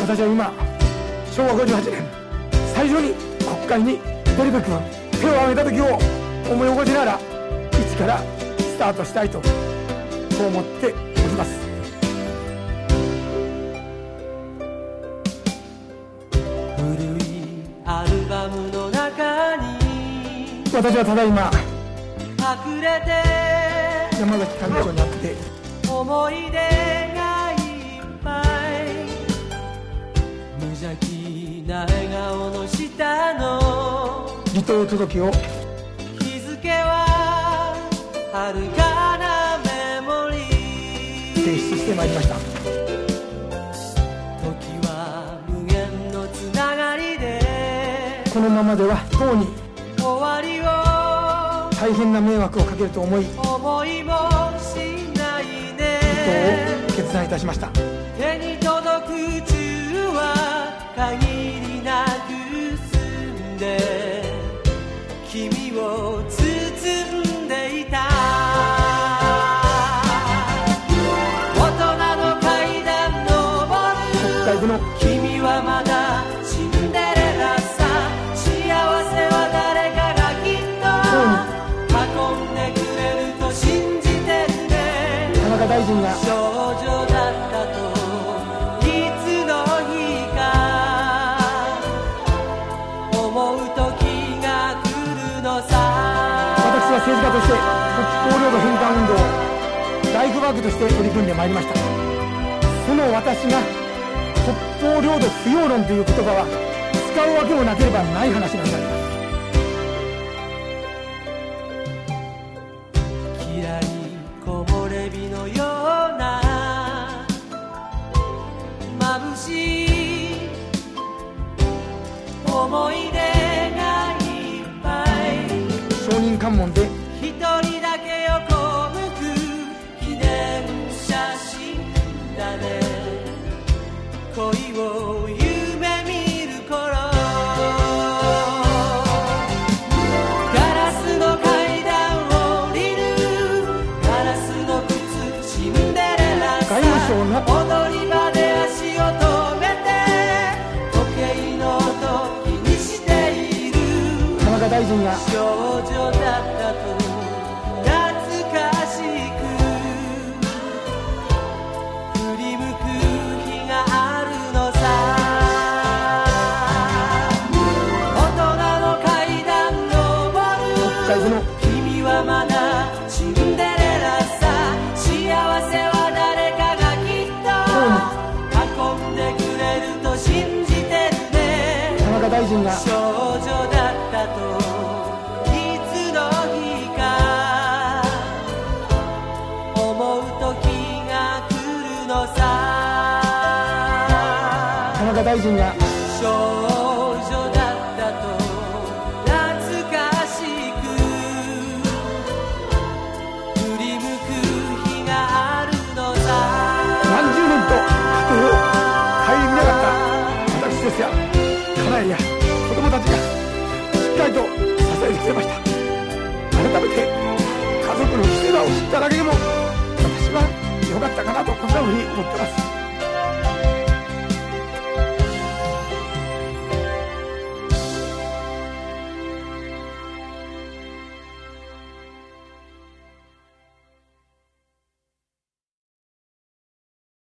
私は今昭和58年最初に国会に出るべく手を挙げた時を思い起こしながら一からスタートしたいとそう思っております。古いアルバムの中に私はただいま隠れて山崎幹事長にあって思い出が邪気な笑顔の下の離党届を。日付は遥かなメモリー。提出してまいりました。時は無限のつながりで。このままでは党に。終わりを。大変な迷惑をかけると思い。思いもしない党ねを決断いたしました限りなく澄んで君を包んでいた。大人の階段登る。君はまだシンデレラさ。幸せは誰かがきっと運んでくれると信じてるね。田中大臣が私は政治家として北方領土返還運動をライフワークとして取り組んでまいりました。その私が北方領土不要論という言葉は使うわけもなければない話なんだ。ひ問で。一人だけ横向く。記念写真だね。恋を夢見る頃。ガラスの階段を降りる。ガラスの靴シンデレラさ。踊り大臣が少女だったと懐かしく。振り向くのさ田中大臣が。少女だったと懐かしく振り向く日があるのさ。何十年と家庭を顧みなかった私ですや家内や子供たちがしっかりと支えてくれました。改めて家族の絆を知っただけでもよかったかなとこんなふうに思ってます。